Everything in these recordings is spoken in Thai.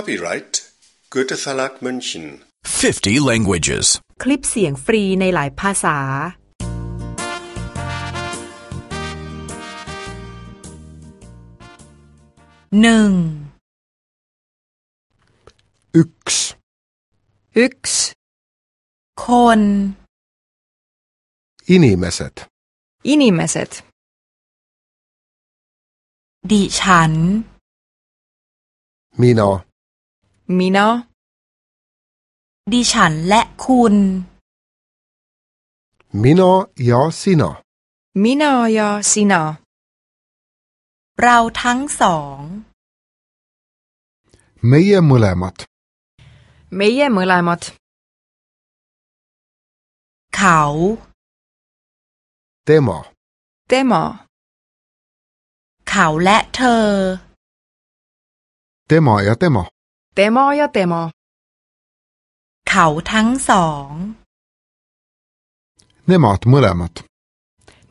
Copyright Goethe Verlag München 50 languages คลิปเสียงฟรีในหลายภาษาหนึ่ง yksi yksi คน inimesed inimesed ดิฉัน mina มีเนาะดิฉันและคุณมีเนาะยอซีเนาะมีเนาะยอซีเนาะเราทั้งสอง เมีย์มูเลมัตเมีย์มูเลมัตเขาเตมอเตมอเขาและเธอเตมอยอเตมอเตโมยาเตโมเขาทั้งสองเนมอตเมลามัต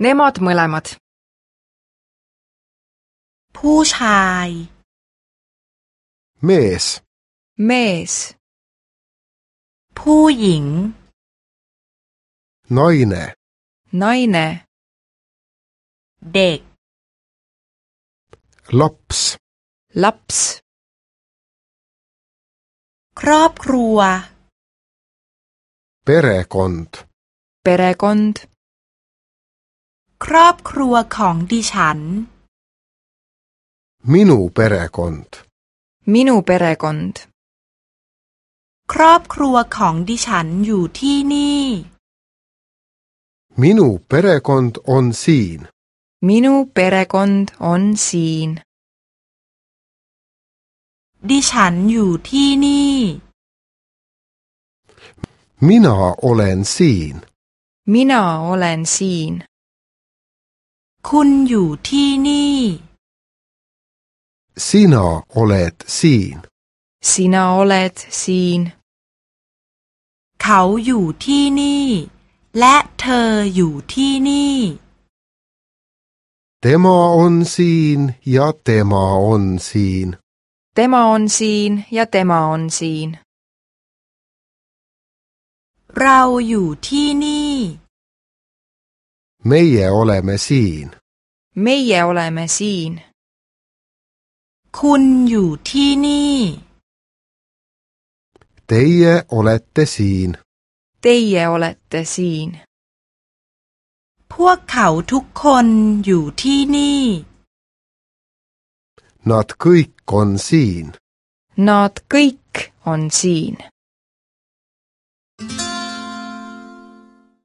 เนมอตเมลามัตผู้ชาย เมส เมส ผู้หญิง น้อยเน่น้อยเน่เด็กลอปส์ลอปส์ครอบครัวเปรกอนต์ครอบครัวของดิฉันมินูเปรกอนต์มินูเปรกอนต์ครอบครัวของดิฉันอยู่ที่นี่มินูเปรกอนต์ออนซีนมินูเปรกอนต์ออนซีนดิฉันอยู่ที่นี่มินาโอเลนซีนมินาโอเลนซีนคุณอยู่ที่นี่ซีนาโอเลตซีนซีนาโอเลตซีนเขาอยู่ที่นี่และเธออยู่ที่นี่ Tema on siin ja tema on siin. Tema on siin ja tema on siin. เราอยู่ที่นี่ Meie oleme siin. Meie oleme siin. คุณอยู่ที่นี่ Teie o l e t e siin. Teie olette siin. พวกเขาทุกคนอยู่ที่นี่ Nad kõik on siin. Nad kõik on siin.